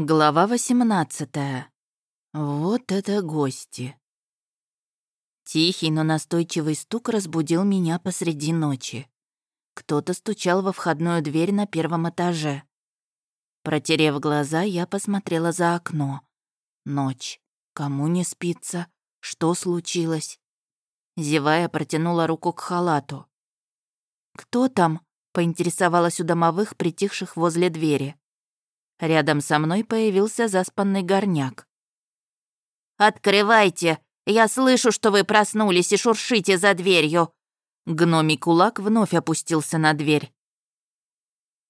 Глава 18. Вот это гости. Тихий, но настойчивый стук разбудил меня посреди ночи. Кто-то стучал во входную дверь на первом этаже. Протерев глаза, я посмотрела за окно. Ночь. Кому не спится? Что случилось? Зевая, протянула руку к халату. «Кто там?» — поинтересовалась у домовых, притихших возле двери. Рядом со мной появился заспанный горняк. «Открывайте! Я слышу, что вы проснулись и шуршите за дверью!» Гномий кулак вновь опустился на дверь.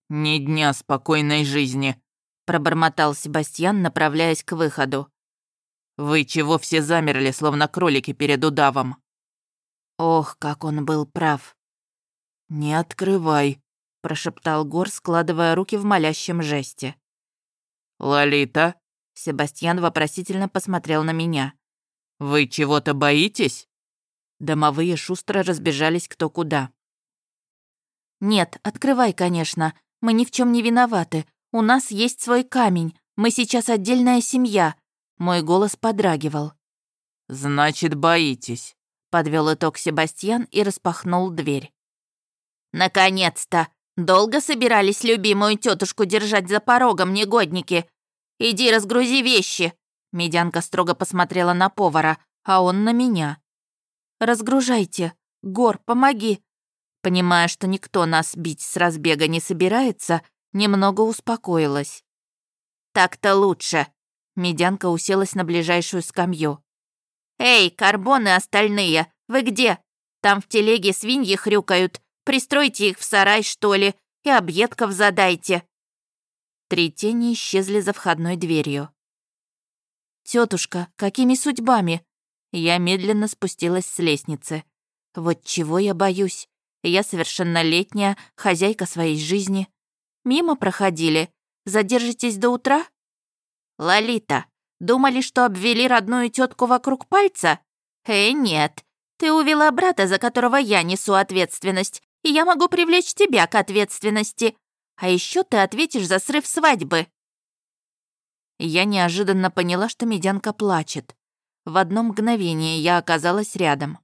«Ни дня спокойной жизни», — пробормотал Себастьян, направляясь к выходу. «Вы чего все замерли, словно кролики перед удавом?» Ох, как он был прав. «Не открывай», — прошептал Гор, складывая руки в молящем жесте. «Лолита?» Себастьян вопросительно посмотрел на меня. «Вы чего-то боитесь?» Домовые шустро разбежались кто куда. «Нет, открывай, конечно. Мы ни в чем не виноваты. У нас есть свой камень. Мы сейчас отдельная семья». Мой голос подрагивал. «Значит, боитесь», — подвел итог Себастьян и распахнул дверь. «Наконец-то! Долго собирались любимую тетушку держать за порогом, негодники? Иди разгрузи вещи!» Медянка строго посмотрела на повара, а он на меня. «Разгружайте. Гор, помоги!» Понимая, что никто нас бить с разбега не собирается, немного успокоилась. «Так-то лучше!» Медянка уселась на ближайшую скамью. «Эй, карбоны остальные, вы где? Там в телеге свиньи хрюкают, Пристройте их в сарай, что ли, и объедков задайте». Три тени исчезли за входной дверью. Тетушка, какими судьбами?» Я медленно спустилась с лестницы. «Вот чего я боюсь? Я совершеннолетняя, хозяйка своей жизни. Мимо проходили. Задержитесь до утра?» «Лолита, думали, что обвели родную тетку вокруг пальца? Э, нет. Ты увела брата, за которого я несу ответственность, и я могу привлечь тебя к ответственности. А еще ты ответишь за срыв свадьбы». Я неожиданно поняла, что медянка плачет. В одно мгновение я оказалась рядом.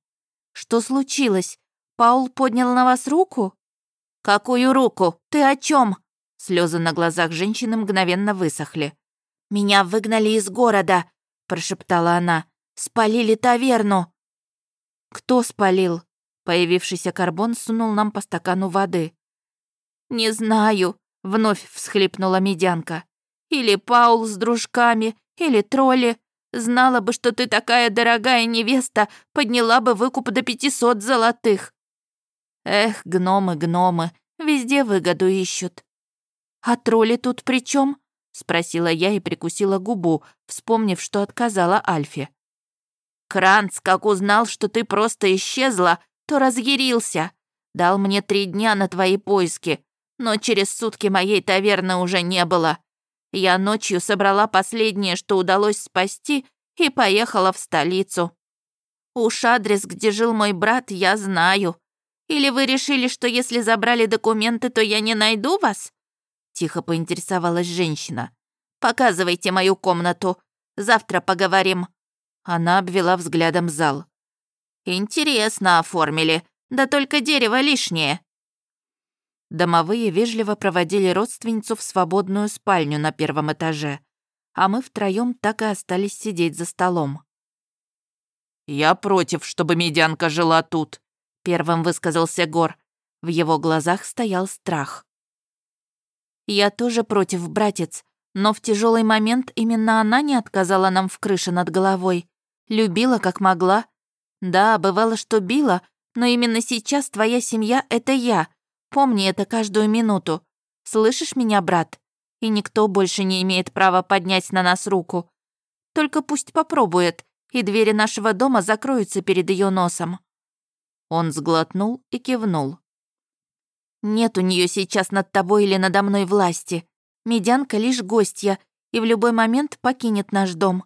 «Что случилось? Паул поднял на вас руку?» «Какую руку? Ты о чем? Слезы на глазах женщины мгновенно высохли. «Меня выгнали из города», — прошептала она. «Спалили таверну». «Кто спалил?» Появившийся карбон сунул нам по стакану воды. «Не знаю», — вновь всхлипнула медянка. «Или Паул с дружками, или тролли. Знала бы, что ты такая дорогая невеста, подняла бы выкуп до пятисот золотых». Эх, гномы, гномы, везде выгоду ищут. «А тролли тут при чем? спросила я и прикусила губу, вспомнив, что отказала Альфе. «Кранц, как узнал, что ты просто исчезла, то разъярился. Дал мне три дня на твои поиски, но через сутки моей таверны уже не было. Я ночью собрала последнее, что удалось спасти, и поехала в столицу. Уж адрес, где жил мой брат, я знаю. Или вы решили, что если забрали документы, то я не найду вас?» Тихо поинтересовалась женщина. «Показывайте мою комнату. Завтра поговорим». Она обвела взглядом зал. «Интересно оформили, да только дерево лишнее». Домовые вежливо проводили родственницу в свободную спальню на первом этаже, а мы втроем так и остались сидеть за столом. «Я против, чтобы медянка жила тут», — первым высказался Гор. В его глазах стоял страх. «Я тоже против, братец, но в тяжелый момент именно она не отказала нам в крыше над головой. Любила, как могла, да, бывало, что била, но именно сейчас твоя семья — это я. Помни это каждую минуту. Слышишь меня, брат? И никто больше не имеет права поднять на нас руку. Только пусть попробует, и двери нашего дома закроются перед ее носом». Он сглотнул и кивнул. «Нет у нее сейчас над тобой или надо мной власти. Медянка лишь гостья и в любой момент покинет наш дом.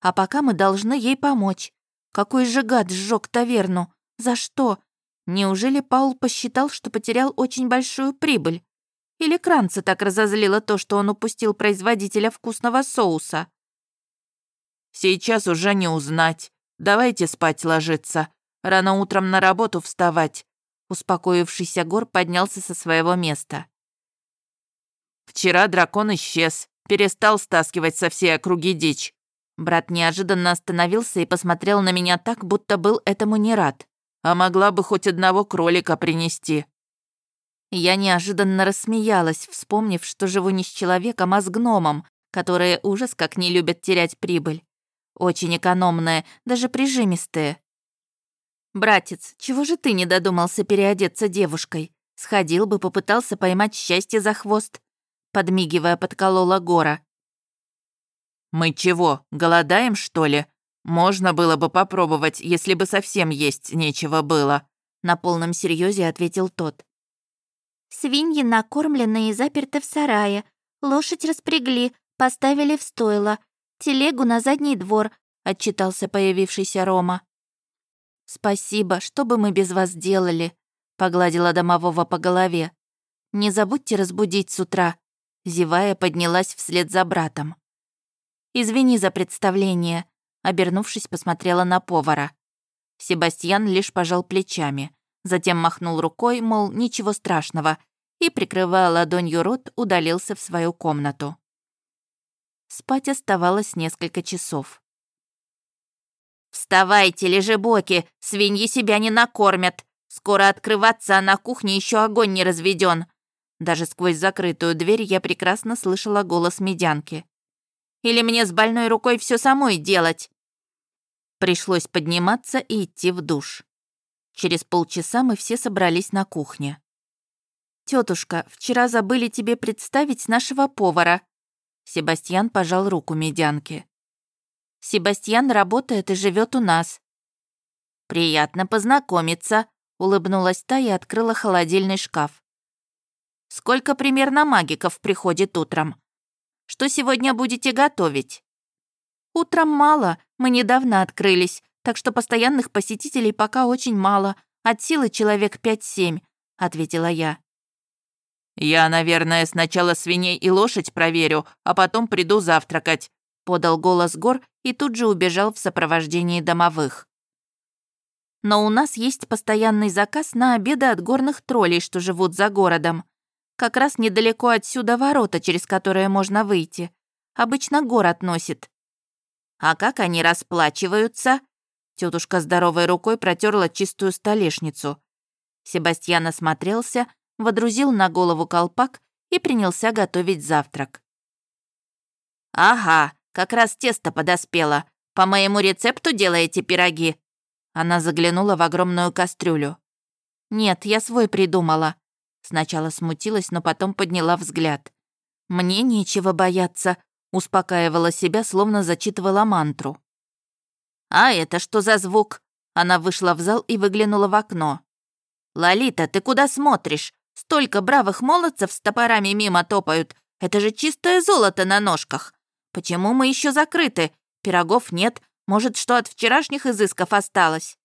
А пока мы должны ей помочь. Какой же гад сжег таверну? За что? Неужели Паул посчитал, что потерял очень большую прибыль? Или Кранца так разозлило то, что он упустил производителя вкусного соуса? «Сейчас уже не узнать. Давайте спать ложиться. Рано утром на работу вставать». Успокоившийся Гор поднялся со своего места. «Вчера дракон исчез, перестал стаскивать со всей округи дичь». Брат неожиданно остановился и посмотрел на меня так, будто был этому не рад. «А могла бы хоть одного кролика принести». Я неожиданно рассмеялась, вспомнив, что живу не с человеком, а с гномом, которые ужас как не любят терять прибыль. Очень экономные, даже прижимистые. «Братец, чего же ты не додумался переодеться девушкой? Сходил бы, попытался поймать счастье за хвост?» Подмигивая, подколола Гора. «Мы чего, голодаем, что ли? Можно было бы попробовать, если бы совсем есть нечего было», на полном серьезе ответил тот. Свиньи накормлены и заперты в сарае. Лошадь распрягли, поставили в стойло. Телегу на задний двор», — отчитался появившийся Рома. «Спасибо, что бы мы без вас делали?» — погладила домового по голове. «Не забудьте разбудить с утра», — зевая поднялась вслед за братом. «Извини за представление», — обернувшись, посмотрела на повара. Себастьян лишь пожал плечами. Затем махнул рукой, мол, ничего страшного, и, прикрывая ладонью рот, удалился в свою комнату. Спать оставалось несколько часов. «Вставайте, лежебоки, свиньи себя не накормят. Скоро открываться, а на кухне еще огонь не разведен. Даже сквозь закрытую дверь я прекрасно слышала голос медянки. «Или мне с больной рукой все самой делать?» Пришлось подниматься и идти в душ. Через полчаса мы все собрались на кухне. «Тетушка, вчера забыли тебе представить нашего повара». Себастьян пожал руку медянке. «Себастьян работает и живет у нас». «Приятно познакомиться», — улыбнулась та и открыла холодильный шкаф. «Сколько примерно магиков приходит утром? Что сегодня будете готовить?» «Утром мало, мы недавно открылись, так что постоянных посетителей пока очень мало, от силы человек пять-семь», — ответила я. «Я, наверное, сначала свиней и лошадь проверю, а потом приду завтракать», — подал голос Гор и тут же убежал в сопровождении домовых. «Но у нас есть постоянный заказ на обеды от горных троллей, что живут за городом. Как раз недалеко отсюда ворота, через которые можно выйти. Обычно город носит». «А как они расплачиваются?» Тетушка здоровой рукой протерла чистую столешницу. Себастьян осмотрелся, водрузил на голову колпак и принялся готовить завтрак. «Ага, как раз тесто подоспело. По моему рецепту делаете пироги?» Она заглянула в огромную кастрюлю. «Нет, я свой придумала». Сначала смутилась, но потом подняла взгляд. «Мне нечего бояться», — успокаивала себя, словно зачитывала мантру. «А это что за звук?» Она вышла в зал и выглянула в окно. «Лолита, ты куда смотришь? Столько бравых молодцев с топорами мимо топают. Это же чистое золото на ножках. Почему мы еще закрыты? Пирогов нет. Может, что от вчерашних изысков осталось?»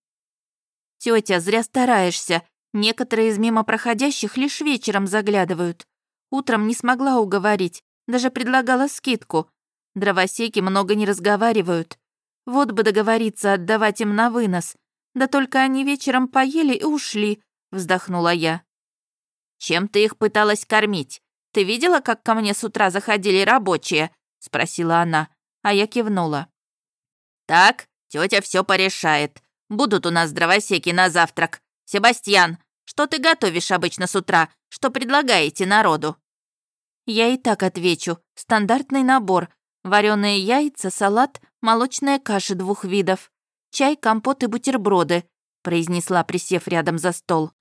Тетя, зря стараешься. Некоторые из мимо проходящих лишь вечером заглядывают. Утром не смогла уговорить, даже предлагала скидку. Дровосеки много не разговаривают. Вот бы договориться отдавать им на вынос. Да только они вечером поели и ушли, вздохнула я. Чем ты их пыталась кормить? Ты видела, как ко мне с утра заходили рабочие? спросила она, а я кивнула. Так, тетя все порешает. Будут у нас дровосеки на завтрак. Себастьян, что ты готовишь обычно с утра? Что предлагаете народу? Я и так отвечу. Стандартный набор. Вареные яйца, салат, молочная каша двух видов, чай, компот и бутерброды», произнесла, присев рядом за стол.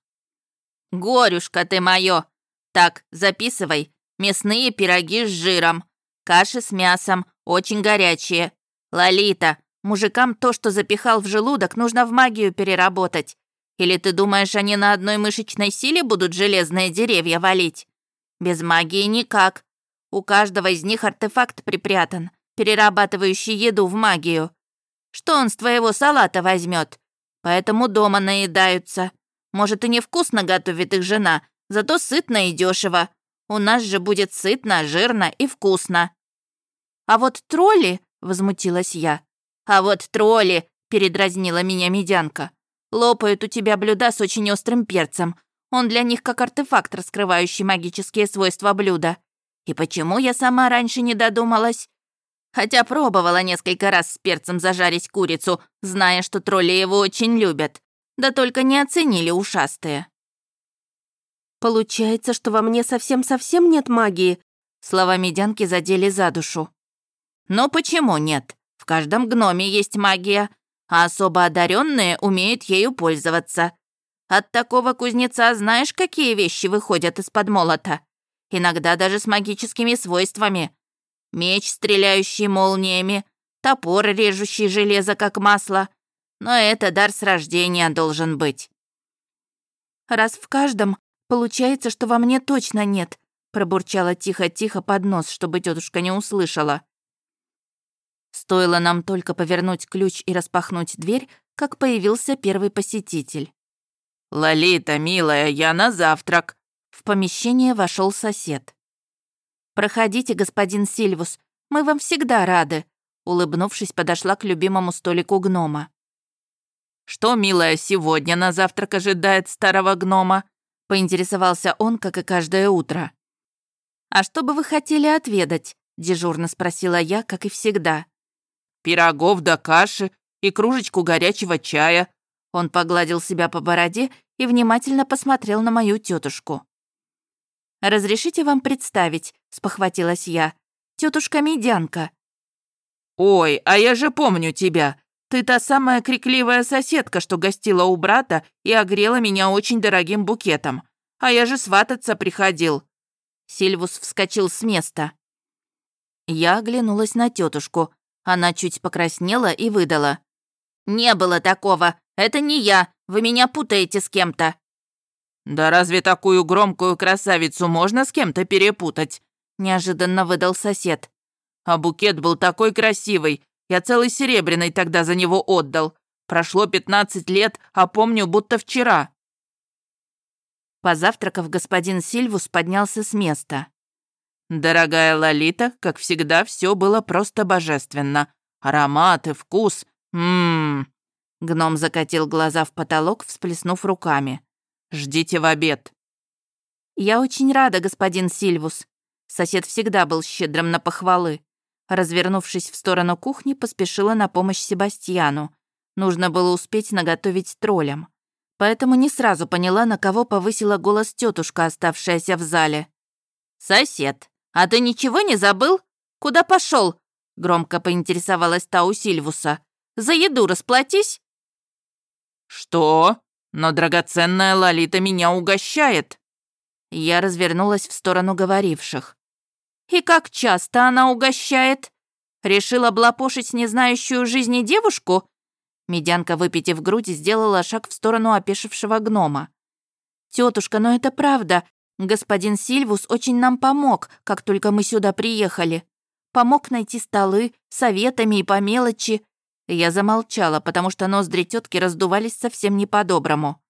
«Горюшка ты моё! Так, записывай. Мясные пироги с жиром, каши с мясом, очень горячие. Лолита, мужикам то, что запихал в желудок, нужно в магию переработать. Или ты думаешь, они на одной мышечной силе будут железные деревья валить? Без магии никак. У каждого из них артефакт припрятан перерабатывающий еду в магию. Что он с твоего салата возьмет? Поэтому дома наедаются. Может, и невкусно готовит их жена, зато сытно и дешево. У нас же будет сытно, жирно и вкусно». «А вот тролли», — возмутилась я. «А вот тролли», — передразнила меня медянка. «Лопают у тебя блюда с очень острым перцем. Он для них как артефакт, раскрывающий магические свойства блюда. И почему я сама раньше не додумалась? Хотя пробовала несколько раз с перцем зажарить курицу, зная, что тролли его очень любят. Да только не оценили ушастые. «Получается, что во мне совсем-совсем нет магии?» Слова медянки задели за душу. «Но почему нет? В каждом гноме есть магия, а особо одаренные умеют ею пользоваться. От такого кузнеца знаешь, какие вещи выходят из-под молота? Иногда даже с магическими свойствами. Меч, стреляющий молниями, топор, режущий железо, как масло. Но это дар с рождения должен быть». «Раз в каждом, «Получается, что во мне точно нет», — пробурчала тихо-тихо под нос, чтобы тетушка не услышала. Стоило нам только повернуть ключ и распахнуть дверь, как появился первый посетитель. «Лолита, милая, я на завтрак!» В помещение вошел сосед. «Проходите, господин Сильвус, мы вам всегда рады», улыбнувшись, подошла к любимому столику гнома. «Что, милая, сегодня на завтрак ожидает старого гнома?» поинтересовался он, как и каждое утро. «А что бы вы хотели отведать?» — дежурно спросила я, как и всегда. «Пирогов да каши и кружечку горячего чая». Он погладил себя по бороде и внимательно посмотрел на мою тетушку. «Разрешите вам представить», — спохватилась я. Тетушка Медянка». «Ой, а я же помню тебя. Ты та самая крикливая соседка, что гостила у брата и огрела меня очень дорогим букетом. А я же свататься приходил». Сильвус вскочил с места. Я оглянулась на тетушку. Она чуть покраснела и выдала. «Не было такого. Это не я. Вы меня путаете с кем-то». «Да разве такую громкую красавицу можно с кем-то перепутать?» Неожиданно выдал сосед. «А букет был такой красивый, я целый серебряный тогда за него отдал. Прошло пятнадцать лет, а помню, будто вчера». Позавтракав, господин Сильвус поднялся с места. «Дорогая Лолита, как всегда, все было просто божественно. Ароматы, вкус. Ммм». Гном закатил глаза в потолок, всплеснув руками. «Ждите в обед». «Я очень рада, господин Сильвус». Сосед всегда был щедрым на похвалы. Развернувшись в сторону кухни, поспешила на помощь Себастьяну. Нужно было успеть наготовить троллям. Поэтому не сразу поняла, на кого повысила голос тетушка, оставшаяся в зале. «Сосед, а ты ничего не забыл? Куда пошел? громко поинтересовалась та у Сильвуса. «За еду расплатись!» «Что? Но драгоценная Лолита меня угощает!» Я развернулась в сторону говоривших. И как часто она угощает? Решила облапошить незнающую жизни девушку? Медянка, выпитив грудь, сделала шаг в сторону опешившего гнома. «Тетушка, но это правда. Господин Сильвус очень нам помог, как только мы сюда приехали. Помог найти столы, советами и по мелочи». Я замолчала, потому что ноздри тетки раздувались совсем не по-доброму.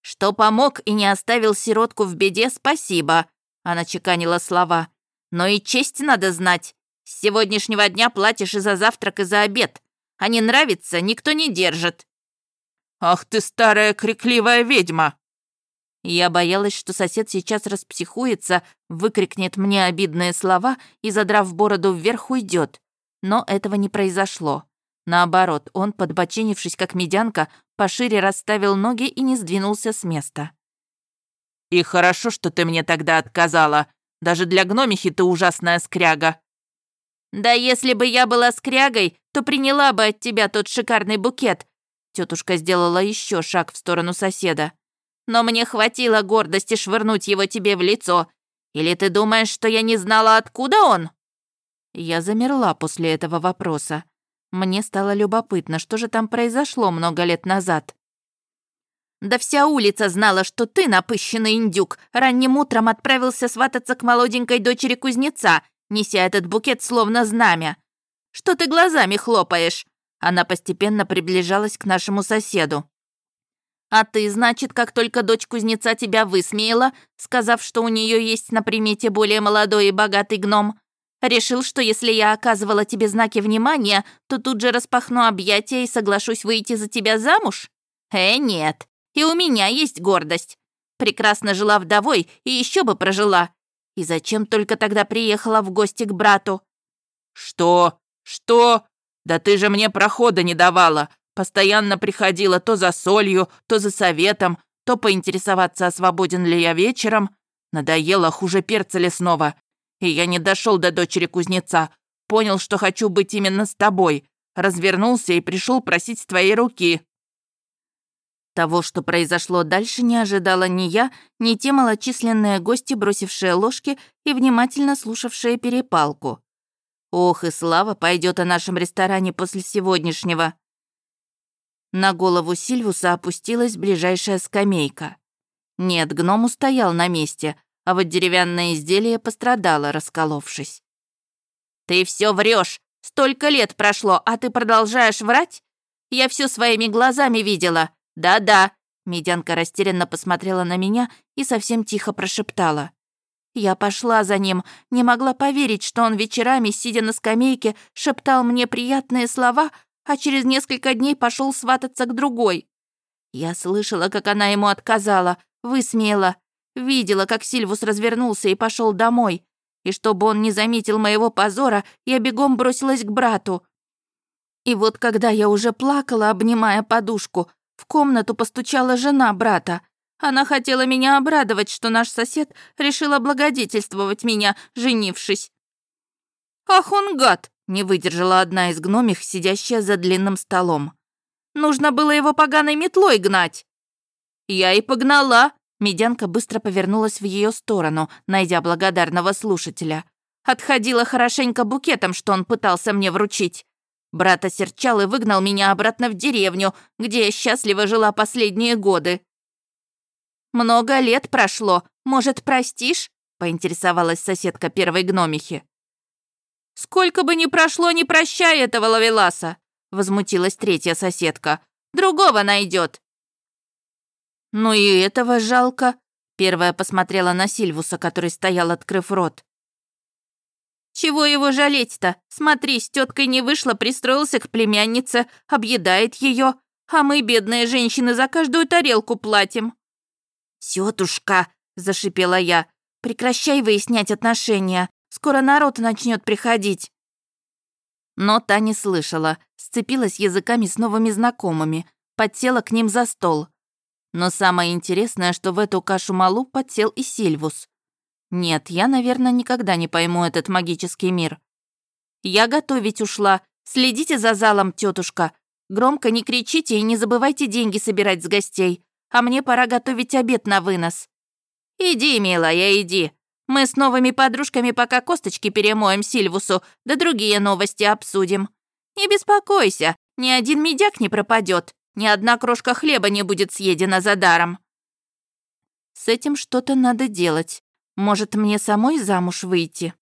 «Что помог и не оставил сиротку в беде, спасибо», — она чеканила слова. Но и честь надо знать. С сегодняшнего дня платишь и за завтрак, и за обед. А не нравится, никто не держит». «Ах ты старая крикливая ведьма!» Я боялась, что сосед сейчас распсихуется, выкрикнет мне обидные слова и, задрав бороду вверх, уйдет. Но этого не произошло. Наоборот, он, подбочинившись как медянка, пошире расставил ноги и не сдвинулся с места. «И хорошо, что ты мне тогда отказала. Даже для гномихи ты ужасная скряга». «Да если бы я была скрягой, то приняла бы от тебя тот шикарный букет». Тетушка сделала еще шаг в сторону соседа. «Но мне хватило гордости швырнуть его тебе в лицо. Или ты думаешь, что я не знала, откуда он?» Я замерла после этого вопроса. Мне стало любопытно, что же там произошло много лет назад. Да вся улица знала, что ты, напыщенный индюк, ранним утром отправился свататься к молоденькой дочери кузнеца, неся этот букет словно знамя. Что ты глазами хлопаешь?» Она постепенно приближалась к нашему соседу. А ты, значит, как только дочь кузнеца тебя высмеяла, сказав, что у нее есть на примете более молодой и богатый гном, решил, что если я оказывала тебе знаки внимания, то тут же распахну объятия и соглашусь выйти за тебя замуж? Э, нет. И у меня есть гордость. Прекрасно жила вдовой и еще бы прожила. И зачем только тогда приехала в гости к брату? Что? Что? Да ты же мне прохода не давала. Постоянно приходила то за солью, то за советом, то поинтересоваться, свободен ли я вечером. Надоело хуже перца лесного. И я не дошел до дочери кузнеца. Понял, что хочу быть именно с тобой. Развернулся и пришел просить твоей руки. Того, что произошло дальше, не ожидала ни я, ни те малочисленные гости, бросившие ложки и внимательно слушавшие перепалку. Ох, и слава пойдет о нашем ресторане после сегодняшнего. На голову Сильвуса опустилась ближайшая скамейка. Нет, гном устоял на месте, а вот деревянное изделие пострадало, расколовшись. «Ты все врешь! Столько лет прошло, а ты продолжаешь врать? Я все своими глазами видела. Да-да!» Медянка растерянно посмотрела на меня и совсем тихо прошептала. Я пошла за ним, не могла поверить, что он вечерами, сидя на скамейке, шептал мне приятные слова, а через несколько дней пошел свататься к другой. Я слышала, как она ему отказала, высмеяла, видела, как Сильвус развернулся и пошел домой. И чтобы он не заметил моего позора, я бегом бросилась к брату. И вот когда я уже плакала, обнимая подушку, в комнату постучала жена брата. Она хотела меня обрадовать, что наш сосед решил облагодетельствовать меня, женившись. «Ах он гад!» Не выдержала одна из гномих, сидящая за длинным столом. «Нужно было его поганой метлой гнать!» «Я и погнала!» Медянка быстро повернулась в ее сторону, найдя благодарного слушателя. Отходила хорошенько букетом, что он пытался мне вручить. Брат осерчал и выгнал меня обратно в деревню, где я счастливо жила последние годы. «Много лет прошло. Может, простишь?» — поинтересовалась соседка первой гномихи. «Сколько бы ни прошло, не прощай этого лавеласа!» Возмутилась третья соседка. «Другого найдет!» «Ну и этого жалко!» Первая посмотрела на Сильвуса, который стоял, открыв рот. «Чего его жалеть-то? Смотри, с теткой не вышло, пристроился к племяннице, объедает ее, а мы, бедные женщины, за каждую тарелку платим». «Тетушка!» – зашипела я. «Прекращай выяснять отношения. Скоро народ начнет приходить». Но та не слышала, сцепилась языками с новыми знакомыми, подсела к ним за стол. Но самое интересное, что в эту кашу-малу подсел и Сильвус. Нет, я, наверное, никогда не пойму этот магический мир. Я готовить ушла. Следите за залом, тетушка. Громко не кричите и не забывайте деньги собирать с гостей. А мне пора готовить обед на вынос. Иди, милая, иди. Мы с новыми подружками пока косточки перемоем Сильвусу, да другие новости обсудим. Не беспокойся, ни один медяк не пропадет, ни одна крошка хлеба не будет съедена за даром. С этим что-то надо делать. Может, мне самой замуж выйти?